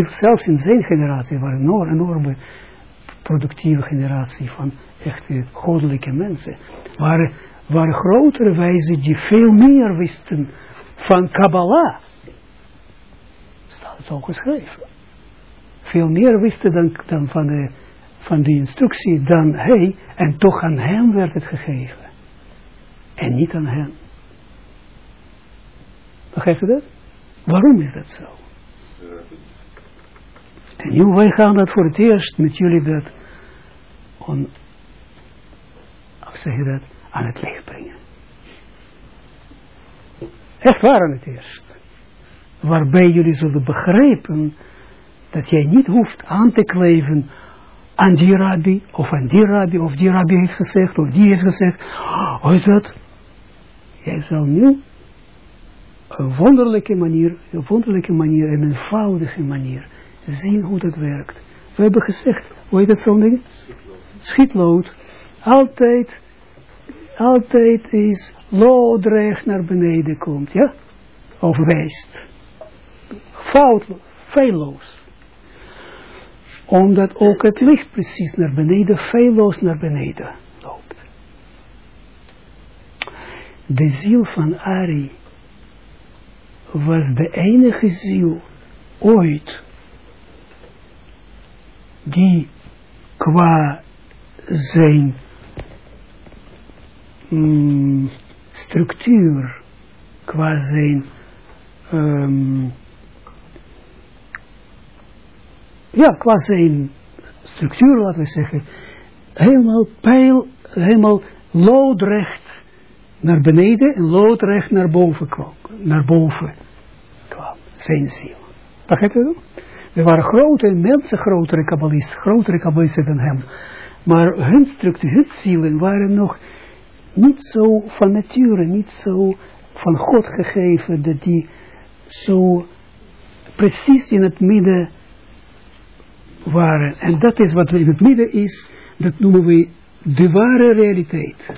zelfs in zijn generatie, waren een enorme productieve generatie van echte goddelijke mensen. Waren, waren grotere wijzen die veel meer wisten van Kabbalah. Staat het ook geschreven. Veel meer wisten dan, dan van, de, van die instructie dan hij, en toch aan hem werd het gegeven en niet aan hen. Begrijpt u dat? Waarom is dat zo? En nu, wij gaan dat voor het eerst met jullie dat, on, zeg dat, aan het licht brengen. Aan het eerst. Waarbij jullie zullen begrijpen dat jij niet hoeft aan te kleven aan die rabbi, of aan die rabbi, of die rabbi heeft gezegd, of die heeft gezegd, oh, is dat? Jij zal nu een wonderlijke manier, een wonderlijke manier, een eenvoudige manier zien hoe dat werkt. We hebben gezegd, hoe heet dat zo'n ding? Schietlood. Altijd, altijd is loodrecht naar beneden komt, ja? Of wijst. Foutloos, feilloos. Omdat ook het licht precies naar beneden, feilloos naar beneden loopt. De ziel van Ari was de enige ziel ooit die qua zijn mm, structuur, qua zijn um, ja, qua zijn structuur, laten we zeggen, helemaal pijl, helemaal loodrecht naar beneden en loodrecht naar boven kwam. Naar boven zijn ziel. Begrijp dat? Er waren grote mensen, grotere kabbalisten, grotere kabbalisten dan hem. Maar hun structuur, hun zielen waren nog niet zo van nature, niet zo van God gegeven, dat die zo precies in het midden waren. En dat is wat in het midden is, dat noemen we de ware realiteit.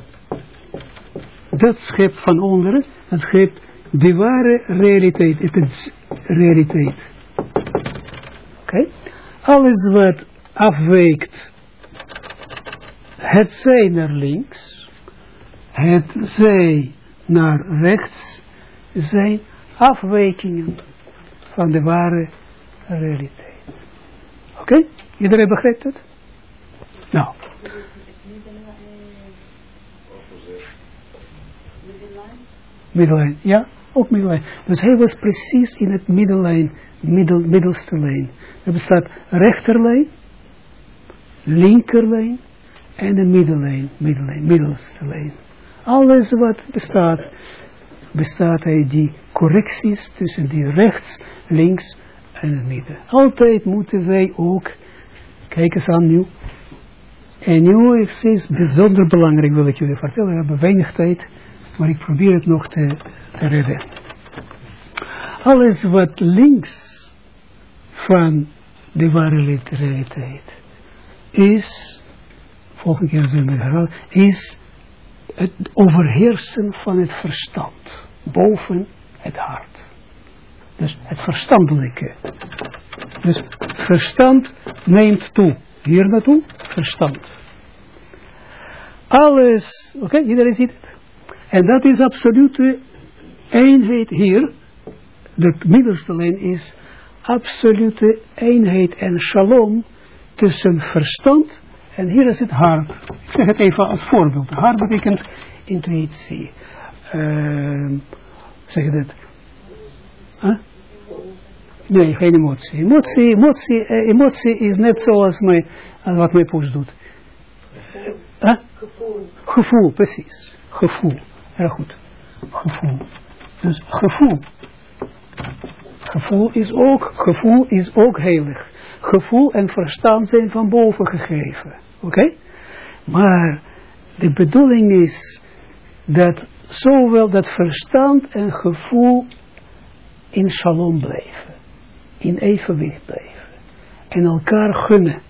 Dat schep van onderen, dat schept de ware realiteit, is realiteit. Oké? Alles wat afwijkt, het zij naar links, het zij naar rechts, zijn afwijkingen van de ware realiteit. Oké? Iedereen begrijpt het? Nou. Middellijn, ja, Dus hij was precies in het middellijn, middel, middelste lijn. Er bestaat rechterlijn, linkerlijn en een middellijn, middellijn, middelste lijn. Alles wat bestaat, bestaat uit die correcties tussen die rechts, links en het midden. Altijd moeten wij ook, kijk eens aan nu, en nu is het bijzonder belangrijk, wil ik jullie vertellen, we hebben weinig tijd, maar ik probeer het nog te, redden. Alles wat links van de ware realiteit is, volgende keer zullen we herhalen, is het overheersen van het verstand boven het hart. Dus het verstandelijke. Dus verstand neemt toe. Hier naartoe, verstand. Alles, oké, iedereen ziet het. En dat is absolute eenheid hier. De middelste lijn is absolute eenheid en shalom tussen verstand en hier is het hart. Ik zeg het even als voorbeeld. Hart betekent intuïtie. Uh, zeg je dat? Huh? Nee, geen emotie. Emotie, emotie, uh, emotie is net zoals uh, wat mijn poes doet. Huh? Gevoel. Gevoel, precies. Gevoel. Heel goed. Gevoel. Dus gevoel. Gevoel is ook, gevoel is ook heilig. Gevoel en verstand zijn van boven gegeven. Oké? Maar de bedoeling is dat zowel dat verstand en gevoel in shalom blijven. In evenwicht blijven. En elkaar gunnen.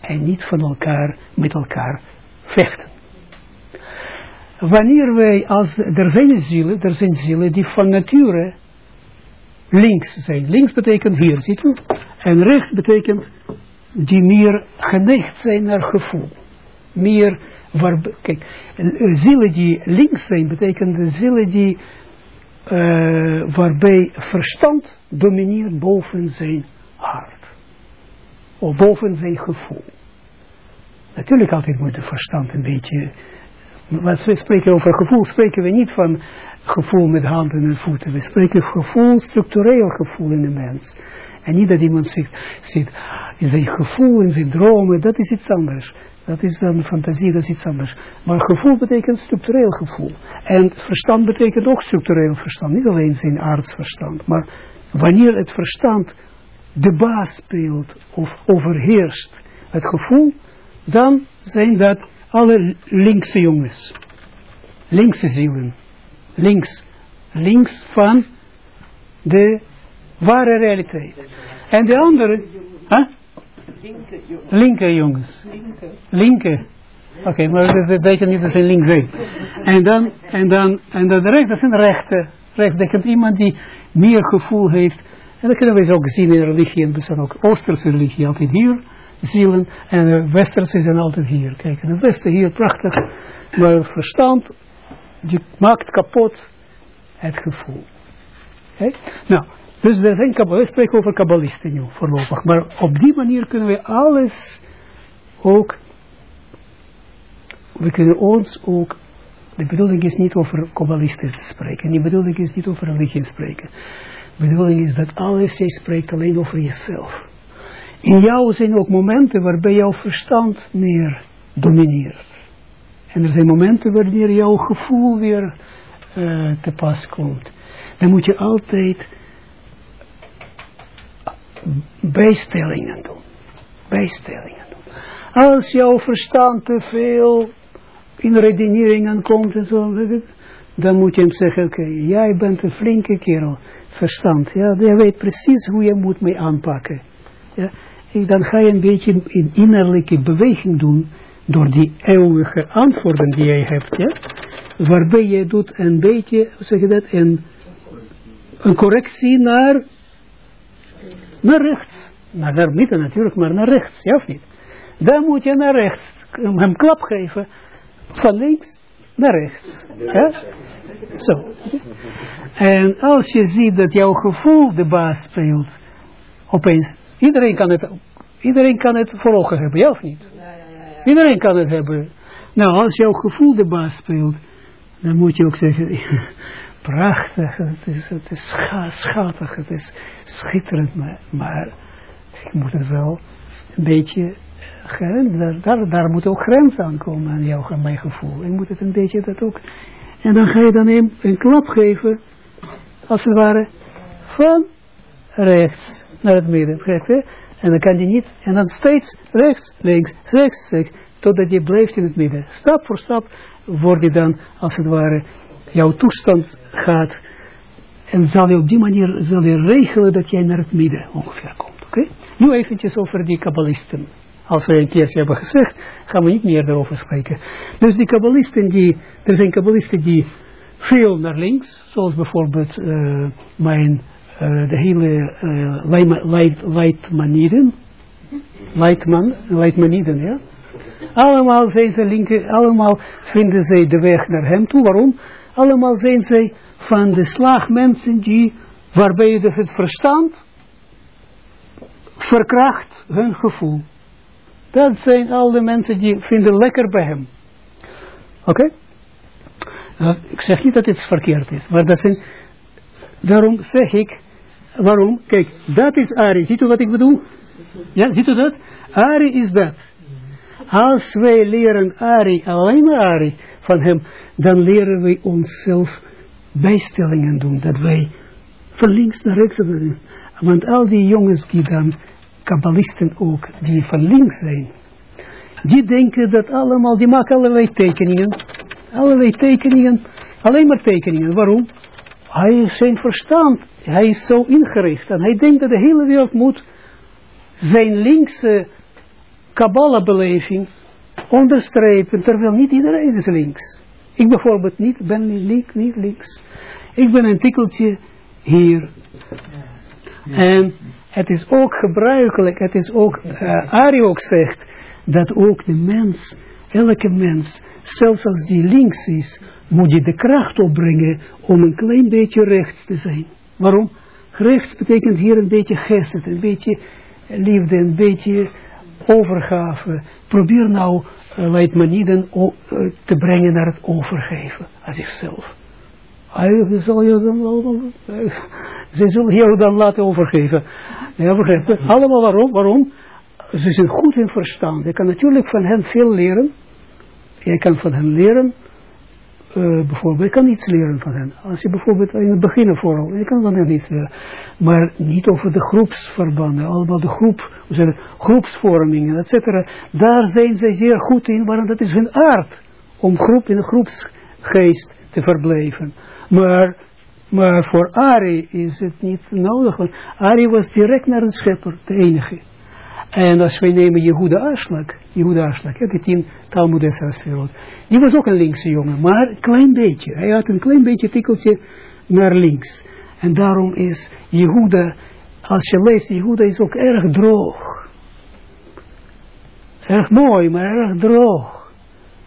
En niet van elkaar, met elkaar vechten. Wanneer wij, als, er zijn zielen, er zijn zielen die van nature links zijn. Links betekent hier, ziet u? En rechts betekent die meer geneigd zijn naar gevoel. Meer, kijk, zielen die links zijn, betekent de zielen die, uh, waarbij verstand domineert boven zijn hart. Of boven zijn gevoel. Natuurlijk altijd moet de verstand een beetje, als we spreken over gevoel, spreken we niet van gevoel met handen en voeten. We spreken gevoel, structureel gevoel in de mens. En niet dat iemand zit, zit in zijn gevoel, in zijn dromen, dat is iets anders. Dat is dan fantasie, dat is iets anders. Maar gevoel betekent structureel gevoel. En verstand betekent ook structureel verstand. Niet alleen zijn aardsverstand. Maar wanneer het verstand de baas speelt of overheerst het gevoel, dan zijn dat alle linkse jongens. Linkse zielen links, links van de ware realiteit. En de andere, huh? linker jongens. Linker. Oké, maar dat betekent niet dat ze links zijn. En dan, en dan, en dan de rechter, zijn rechten. Recht, dat is iemand die meer gevoel heeft. En dat kunnen we ook zien in religie. En we zijn ook Oosterse religie altijd hier. Zielen. En de Westerse zijn altijd hier. Kijk, het Westen hier prachtig. Maar het verstand, maakt kapot het gevoel. Okay? Nou, dus er zijn ik spreek over kabbalisten nu voorlopig. Maar op die manier kunnen we alles ook, we kunnen ons ook, de bedoeling is niet over kabbalisten te spreken. De bedoeling is niet over religie te spreken. De bedoeling is dat alles, jij spreekt alleen over jezelf. In jou zijn ook momenten waarbij jouw verstand meer domineert. En er zijn momenten wanneer jouw gevoel weer uh, te pas komt. Dan moet je altijd bijstellingen doen. Bijstellingen doen. Als jouw verstand te veel in redeneringen komt en zo, dan moet je hem zeggen, oké, jij bent een flinke kerel, verstand, ja, je weet precies hoe je moet mee aanpakken. Ja, dan ga je een beetje in innerlijke beweging doen, door die eeuwige antwoorden die jij hebt, ja, waarbij je doet een beetje, hoe zeg je dat, een, een correctie naar naar rechts. Naar, naar midden natuurlijk, maar naar rechts, ja of niet? Dan moet je naar rechts hem klap geven. Van links naar rechts. Zo. En als je ziet dat jouw gevoel de baas speelt, opeens, iedereen kan het, iedereen kan het voor ogen hebben, ja of niet? Iedereen kan het hebben. Nou, als jouw gevoel de baas speelt, dan moet je ook zeggen, prachtig, het is, het is schattig, het is schitterend, maar, maar ik moet het wel een beetje, daar, daar, daar moet ook grens aan komen aan jouw, mijn gevoel. Ik moet het een beetje dat ook, en dan ga je dan een, een klap geven, als het ware, van rechts naar het midden, En dan kan je niet, en dan steeds rechts, links, rechts, rechts, totdat je blijft in het midden. Stap voor stap word je dan, als het ware, jouw toestand gaat. En zal je op die manier zal regelen dat jij naar het midden ongeveer komt. Oké? Nu eventjes over die kabbalisten. Als we een keertje hebben gezegd, gaan we niet meer daarover spreken. Dus die kabbalisten die, er zijn kabbalisten die veel naar links, zoals bijvoorbeeld uh, mijn, uh, de hele light, Leitmaniden, Leitman, Leitmaniden, ja. Allemaal zijn ze linker, allemaal vinden ze de weg naar hem toe. Waarom? allemaal zijn zij van de slag mensen die, waarbij dus het verstand verkracht hun gevoel. Dat zijn al de mensen die vinden lekker bij hem. Oké? Uh, ik zeg niet dat het verkeerd is, maar dat zijn, daarom zeg ik, waarom? Kijk, dat is Ari. Ziet u wat ik bedoel? Ja, ziet u dat? Ari is dat. Als wij leren Ari, alleen maar Ari, van hem, dan leren wij onszelf bijstellingen doen. Dat wij van links naar rechts doen. Want al die jongens die dan, kabbalisten ook, die van links zijn, die denken dat allemaal, die maken allerlei tekeningen. Allerlei tekeningen, alleen maar tekeningen. Waarom? Hij is zijn verstand. Hij is zo ingericht. En hij denkt dat de hele wereld moet zijn linkse Kabbalah-beleving onderstrepen, terwijl niet iedereen is links. Ik bijvoorbeeld niet, ben niet, niet links. Ik ben een tikkeltje hier. En het is ook gebruikelijk, het is ook, uh, Ari ook zegt, dat ook de mens, elke mens, zelfs als die links is, moet je de kracht opbrengen om een klein beetje rechts te zijn. Waarom? Rechts betekent hier een beetje gesed, een beetje liefde, een beetje overgave. Probeer nou uh, Leidmaniden uh, te brengen naar het overgeven aan zichzelf. Hij zal je dan uh, ze zullen jou dan laten overgeven. Ja, Allemaal waarom? Waarom? Ze zijn goed in verstand. Je kan natuurlijk van hen veel leren. Je kan van hen leren uh, bijvoorbeeld, je kan iets leren van hen. Als je bijvoorbeeld in het begin vooral, je kan van hen iets leren. Maar niet over de groepsverbanden, allemaal de groep, we zeggen, groepsvormingen, et cetera. Daar zijn zij zeer goed in, want dat is hun aard. Om groep in de groepsgeest te verblijven. Maar Maar voor Ari is het niet nodig, want Ari was direct naar een schepper, de enige. En als wij nemen Jehuda Aslak, Jehuda Aslak, ja, die tien Talmud Esrasferot, die was ook een linkse jongen, maar een klein beetje. Hij had een klein beetje tikkeltje naar links. En daarom is Jehuda, als je leest, Jehuda is ook erg droog. Erg mooi, maar erg droog.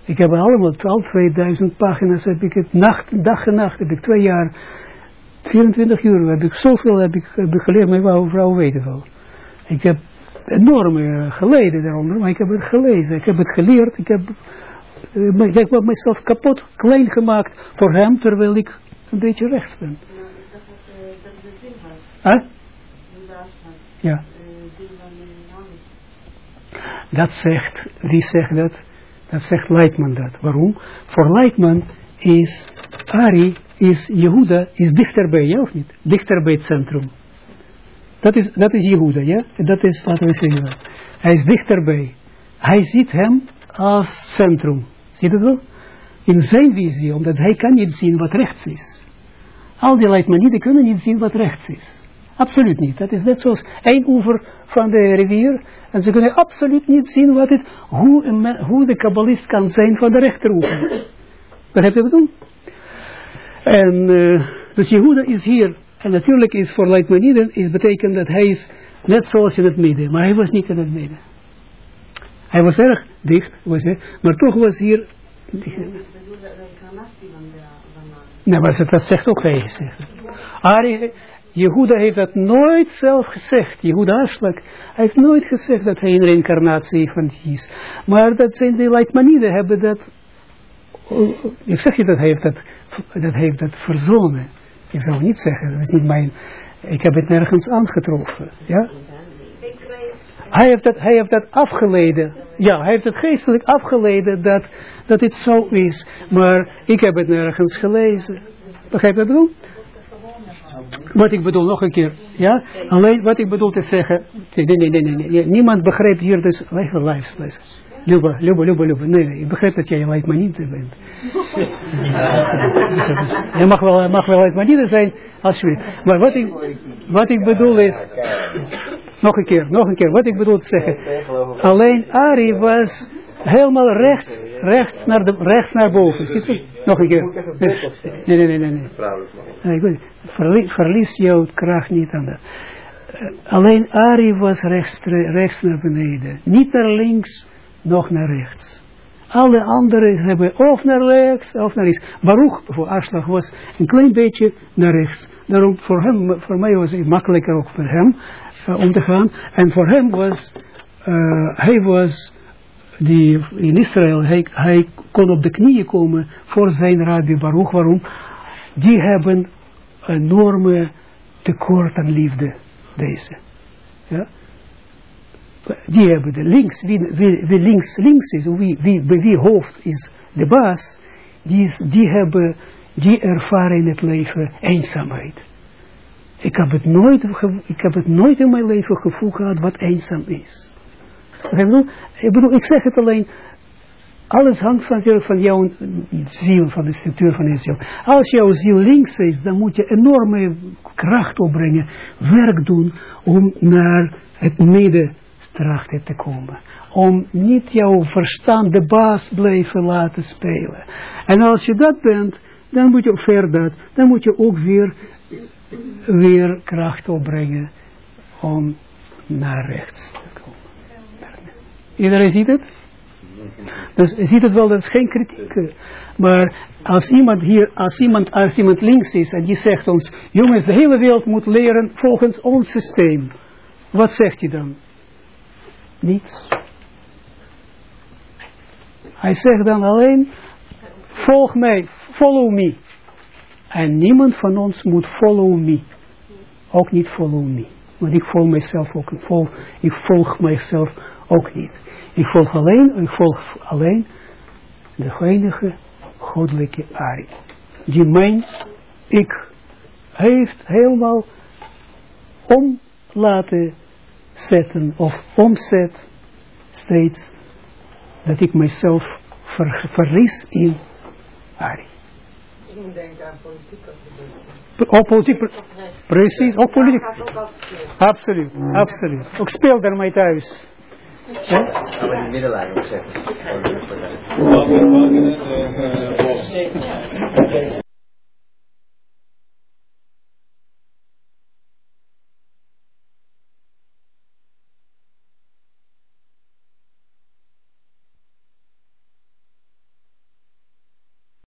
Ik heb allemaal, al 2000 pagina's heb ik het, nacht, dag en nacht, heb ik twee jaar, 24 uur, heb ik zoveel heb ik, geleerd, maar wou vrouw weten. Ik heb enorm geleden daaronder, maar ik heb het gelezen, ik heb het geleerd, ik heb, uh, ik heb mezelf kapot klein gemaakt voor hem, terwijl ik een beetje rechts ben. Huh? Ja. Dat zegt, wie zegt dat? Dat zegt Leitman dat. Waarom? Voor Leitman is Ari, is Jehuda, is dichterbij, ja of niet? Dichterbij het centrum. Dat is, dat is Jehuda, ja? Dat is, laten we zeggen, hij is dichterbij. Hij ziet hem als centrum. Ziet het wel? In zijn visie, omdat hij kan niet zien wat rechts is. Al die Leitmaniden kunnen niet zien wat rechts is. Absoluut niet. Dat is net zoals één oever van de rivier. En ze kunnen absoluut niet zien wat het, hoe, een, hoe de kabbalist kan zijn van de rechteroever. Begrijp je wat ik bedoel? En uh, dus Jehuda is hier. En natuurlijk is voor Leitmaniden, is betekent dat hij is net zoals in het midden. Maar hij was niet in het midden. Hij was erg dicht, was hij, maar toch was hier... Nee, maar dat zegt ook hij. Ari, Jehuda heeft dat nooit zelf gezegd. Jehuda Aslak heeft nooit gezegd dat hij een reïncarnatie van is. Maar dat zijn de Leitmaniden hebben dat, ik zeg je dat hij heeft dat, dat heeft dat verzonnen. Ik zou niet zeggen, dat is niet mijn, ik heb het nergens aangetroffen. Ja? Hij heeft, dat, hij heeft dat afgeleden. Ja, hij heeft het geestelijk afgeleden dat, dat het zo is. Maar ik heb het nergens gelezen. Begrijp je wat ik bedoel? Wat ik bedoel, nog een keer. Ja? Alleen wat ik bedoel te zeggen. Nee, nee, nee, nee. nee. Niemand begrijpt hier dus. Even. Luba, Luba, Luba, Luba. Nee, ik begrijp dat jij een niet bent. je mag wel, mag wel niet zijn, alsjeblieft. Maar wat ik, wat ik bedoel is. Nog een keer, nog een keer. Wat ik bedoel te zeggen. Alleen Ari was helemaal rechts, rechts naar, de, rechts naar boven. Ziet u? Nog een keer. Nee, nee, nee, nee. nee. nee verlies, verlies jouw kracht niet aan dat. Uh, alleen Ari was rechts, rechts naar beneden. Niet naar links, nog naar rechts. Alle anderen hebben of naar rechts of naar links. Baruch voor Aslach was een klein beetje naar rechts. Daarom voor hem, voor mij was het makkelijker ook voor hem uh, om te gaan. En voor hem was, uh, hij was die in Israël, hij, hij kon op de knieën komen voor zijn rabbi Baruch. Waarom? Die hebben enorme tekort aan liefde, deze. Ja? Die hebben de links, wie, wie, wie links, links is, wie, wie, wie hoofd is de baas, die, die hebben, die ervaren in het leven eenzaamheid. Ik heb, het nooit, ik heb het nooit in mijn leven gevoel gehad wat eenzaam is. Ik ik zeg het alleen, alles hangt van, van jouw ziel, van de structuur van je ziel. Als jouw ziel links is, dan moet je enorme kracht opbrengen, werk doen om naar het midden te komen. Om niet jouw verstand de baas blijven laten spelen. En als je dat bent, dan moet je verder, dan moet je ook weer, weer kracht opbrengen om naar rechts te komen. Iedereen ziet het? Dus ziet het wel, dat is geen kritiek. Maar als iemand hier, als iemand, als iemand links is en die zegt ons, jongens, de hele wereld moet leren volgens ons systeem. Wat zegt hij dan? Niets. Hij zegt dan alleen, volg mij, follow me. En niemand van ons moet follow me. Ook niet follow me. Want ik volg mijzelf ook, ik volg mijzelf ook niet. Ik volg alleen, ik volg alleen de heilige goddelijke Ari. Die mijn ik heeft helemaal om laten zetten of omzet steeds dat ik mezelf ver, verlies in Ari. moet denken aan politiek als het Ook politiek, precies, ook politiek. Absoluut, absoluut. Ook speel daarmee thuis. Ja? Maar die middellijn opzetten.